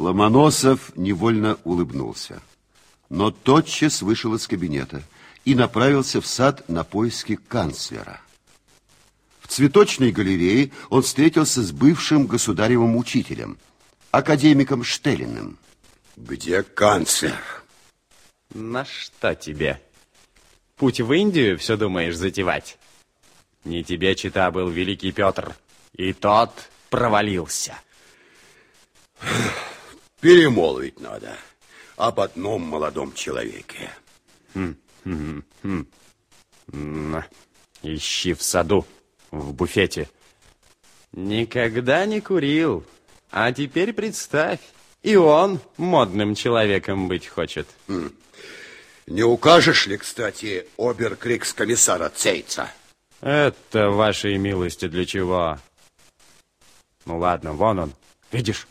Ломоносов невольно улыбнулся, но тотчас вышел из кабинета и направился в сад на поиски канцлера. В цветочной галерее он встретился с бывшим государевым учителем, академиком Штелиным. Где канцлер? На что тебе? Путь в Индию все думаешь затевать? Не тебе чита был великий Петр, и тот провалился. Перемолвить надо об одном молодом человеке. Хм, хм, хм. На, ищи в саду, в буфете. Никогда не курил, а теперь представь, и он модным человеком быть хочет. Хм. Не укажешь ли, кстати, оберкрикс-комиссара Цейца? Это, вашей милости, для чего? Ну ладно, вон он, видишь?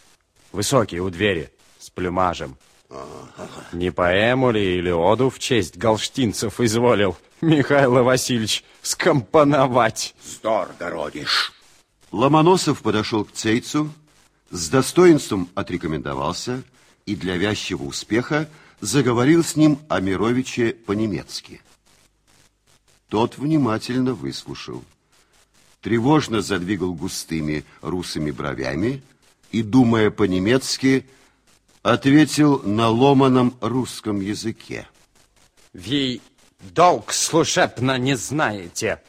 Высокий, у двери, с плюмажем. Не поэму ли или оду в честь галштинцев изволил Михаил Васильевич скомпоновать? Здор городишь. Ломоносов подошел к Цейцу, с достоинством отрекомендовался и для вязчего успеха заговорил с ним о Мировиче по-немецки. Тот внимательно выслушал, тревожно задвигал густыми русыми бровями, и, думая по-немецки, ответил на ломаном русском языке. Вы долг служебно не знаете.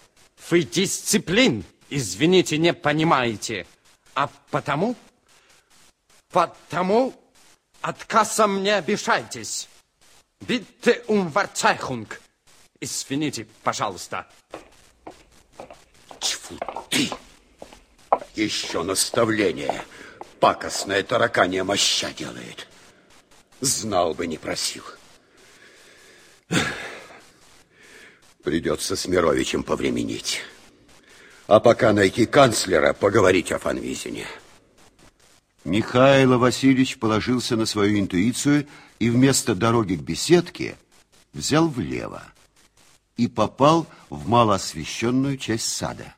Вы дисциплин, извините, не понимаете. А потому, потому отказом не обижайтесь. Bitte um Verzeihung. Извините, пожалуйста. Тьфу ты! Еще наставление пакостное тараканье моща делает. Знал бы, не просил. Придется с Мировичем повременить. А пока найти канцлера, поговорить о Фанвизине. Михаил Васильевич положился на свою интуицию и вместо дороги к беседке взял влево и попал в малоосвещенную часть сада.